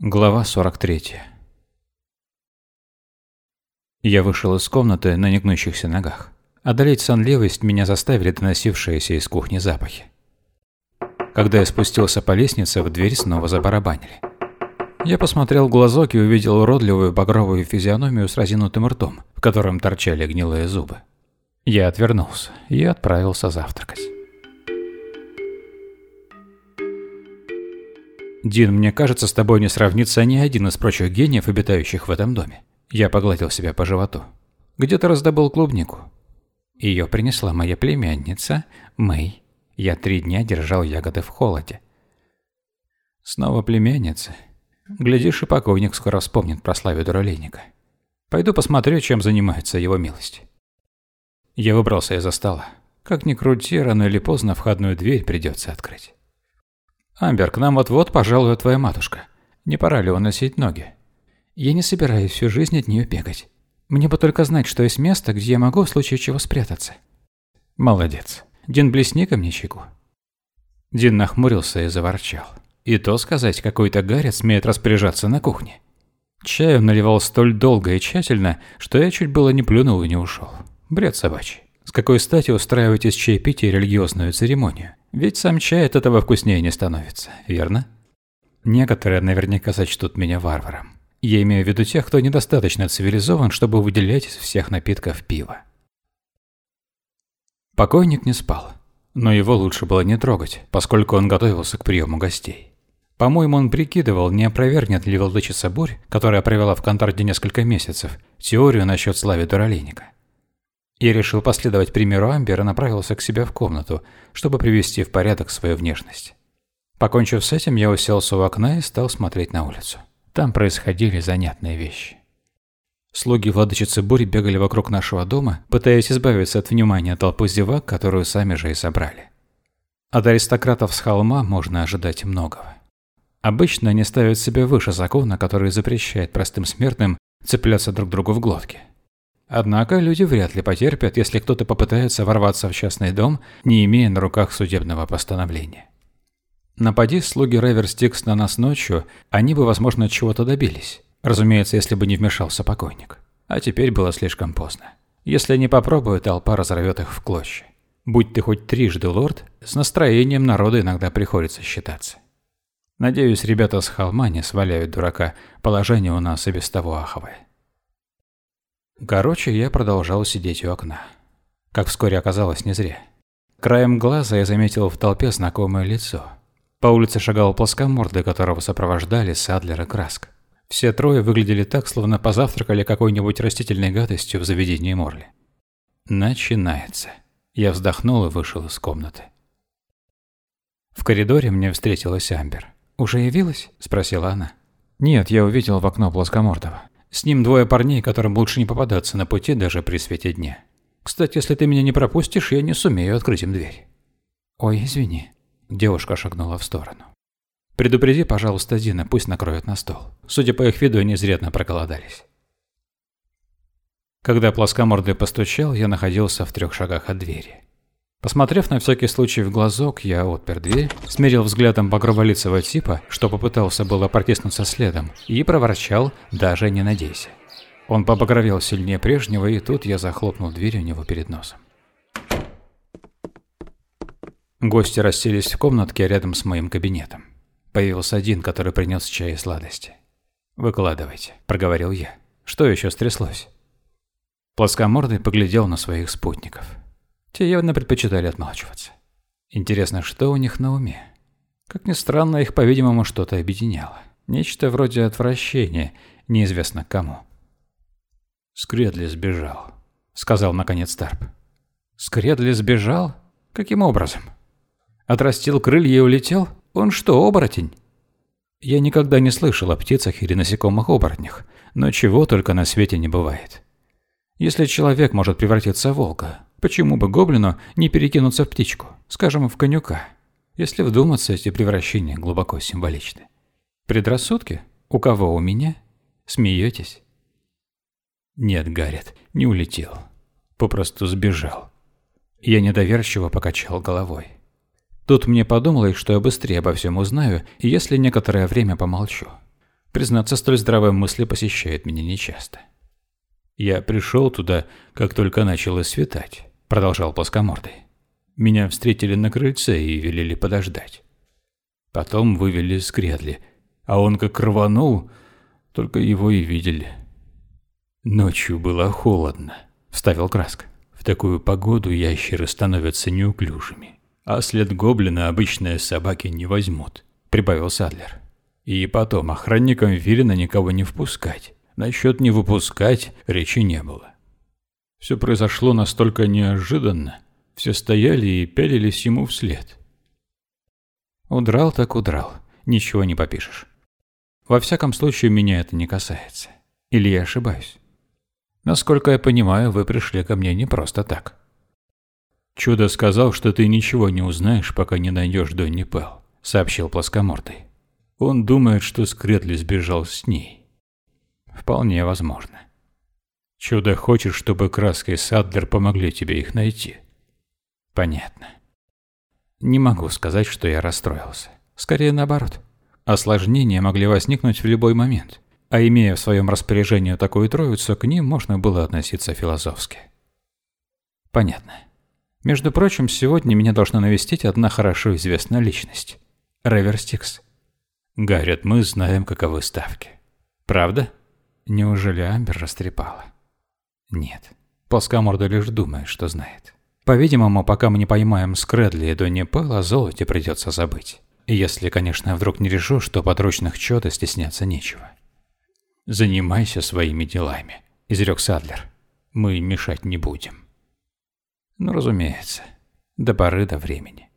Глава 43 Я вышел из комнаты на негнущихся ногах. Одолеть сонливость меня заставили доносившиеся из кухни запахи. Когда я спустился по лестнице, в дверь снова забарабанили. Я посмотрел в глазок и увидел уродливую багровую физиономию с разинутым ртом, в котором торчали гнилые зубы. Я отвернулся и отправился завтракать. «Дин, мне кажется, с тобой не сравнится ни один из прочих гениев, обитающих в этом доме». Я погладил себя по животу. «Где ты раздобыл клубнику?» Ее принесла моя племянница, Мэй. Я три дня держал ягоды в холоде. Снова племянница. Глядишь, и покойник скоро вспомнит про славе дуралейника. Пойду посмотрю, чем занимается его милость. Я выбрался из-за стола. Как ни крути, рано или поздно входную дверь придется открыть. «Амбер, к нам вот-вот пожалует твоя матушка. Не пора ли уносить ноги?» «Я не собираюсь всю жизнь от нее бегать. Мне бы только знать, что есть место, где я могу в случае чего спрятаться». «Молодец. Дин, блесни ко мне чайку». Дин нахмурился и заворчал. И то сказать, какой-то гарец смеет распоряжаться на кухне. Чай он наливал столь долго и тщательно, что я чуть было не плюнул и не ушел. Бред собачий. С какой стати устраивать из чаепития религиозную церемонию? Ведь сам чай от этого вкуснее не становится, верно? Некоторые наверняка сочтут меня варваром. Я имею в виду тех, кто недостаточно цивилизован, чтобы выделять из всех напитков пиво. Покойник не спал, но его лучше было не трогать, поскольку он готовился к приему гостей. По-моему, он прикидывал, не опровергнет ли владычица Бурь, которая провела в Контарде несколько месяцев, теорию насчет славы дуралейника. Я решил последовать примеру Амбера и направился к себе в комнату, чтобы привести в порядок свою внешность. Покончив с этим, я уселся у окна и стал смотреть на улицу. Там происходили занятные вещи. Слуги владычицы Бури бегали вокруг нашего дома, пытаясь избавиться от внимания толпы зевак, которую сами же и собрали. От аристократов с холма можно ожидать многого. Обычно они ставят себя выше закона, который запрещает простым смертным цепляться друг другу в глотки. Однако люди вряд ли потерпят, если кто-то попытается ворваться в частный дом, не имея на руках судебного постановления. Напади слуги Реверстикс на нас ночью, они бы, возможно, чего-то добились. Разумеется, если бы не вмешался покойник. А теперь было слишком поздно. Если не попробуют, толпа разорвет их в клочья. Будь ты хоть трижды лорд, с настроением народа иногда приходится считаться. Надеюсь, ребята с холма не сваляют дурака, положение у нас и без того аховое. Короче, я продолжал сидеть у окна. Как вскоре оказалось, не зря. Краем глаза я заметил в толпе знакомое лицо. По улице шагал плоскомордый, которого сопровождали Садлер и Краск. Все трое выглядели так, словно позавтракали какой-нибудь растительной гадостью в заведении Морли. Начинается. Я вздохнул и вышел из комнаты. В коридоре мне встретилась Амбер. «Уже явилась?» – спросила она. «Нет, я увидел в окно плоскомордого. С ним двое парней, которым лучше не попадаться на пути даже при свете дня. Кстати, если ты меня не пропустишь, я не сумею открыть им дверь». «Ой, извини». Девушка шагнула в сторону. «Предупреди, пожалуйста, Дина, пусть накроют на стол. Судя по их виду, они изрядно проголодались». Когда плоскомордый постучал, я находился в трех шагах от двери. Посмотрев на всякий случай в глазок, я отпер дверь, смерил взглядом багроволицего типа, что попытался было протиснуться следом, и проворчал «даже не надейся». Он побагровел сильнее прежнего, и тут я захлопнул дверь у него перед носом. Гости расселись в комнатке рядом с моим кабинетом. Появился один, который принес чай и сладости. «Выкладывайте», – проговорил я. «Что еще стряслось?» Плоскомордый поглядел на своих спутников. Те явно предпочитали отмалчиваться. Интересно, что у них на уме? Как ни странно, их, по-видимому, что-то объединяло. Нечто вроде отвращения, неизвестно кому. «Скредли сбежал», — сказал наконец Тарп. «Скредли сбежал? Каким образом? Отрастил крылья и улетел? Он что, оборотень?» Я никогда не слышал о птицах или насекомых-оборотнях, но чего только на свете не бывает. Если человек может превратиться в волка, Почему бы гоблину не перекинуться в птичку, скажем, в конюка? Если вдуматься, эти превращения глубоко символичны. Предрассудки? У кого у меня? Смеетесь? Нет, Гаррет, не улетел. Попросту сбежал. Я недоверчиво покачал головой. Тут мне подумалось, что я быстрее обо всем узнаю, если некоторое время помолчу. Признаться, столь здравая мысль посещает меня нечасто. «Я пришел туда, как только начало светать», — продолжал плоскомордый. «Меня встретили на крыльце и велели подождать. Потом вывели с грядли, а он как рванул, только его и видели. Ночью было холодно, вставил краска. В такую погоду ящеры становятся неуклюжими, а след гоблина обычные собаки не возьмут, прибавил Садлер. И потом охранникам велено никого не впускать. Насчет не выпускать речи не было. Все произошло настолько неожиданно, все стояли и пялились ему вслед. Удрал так удрал, ничего не попишешь. Во всяком случае, меня это не касается. Или я ошибаюсь? Насколько я понимаю, вы пришли ко мне не просто так. Чудо сказал, что ты ничего не узнаешь, пока не найдешь Донни Пэл, сообщил плоскомордый. Он думает, что Скретли сбежал с ней. Вполне возможно. Чудо хочет, чтобы Краска и Садлер помогли тебе их найти. Понятно. Не могу сказать, что я расстроился. Скорее наоборот. Осложнения могли возникнуть в любой момент, а имея в своем распоряжении такую троицу, к ним можно было относиться философски. Понятно. Между прочим, сегодня меня должна навестить одна хорошо известная личность. Реверстикс. Гаррет, мы знаем, каковы ставки. Правда? Неужели Амбер растрепала? Нет. Плоскоморда лишь думает, что знает. По-видимому, пока мы не поймаем Скрэдли и Донни Пэл, о золоте придется забыть. Если, конечно, вдруг не решу, что подручных чёда стесняться нечего. «Занимайся своими делами», – изрек Садлер. «Мы мешать не будем». Ну, разумеется, до поры до времени.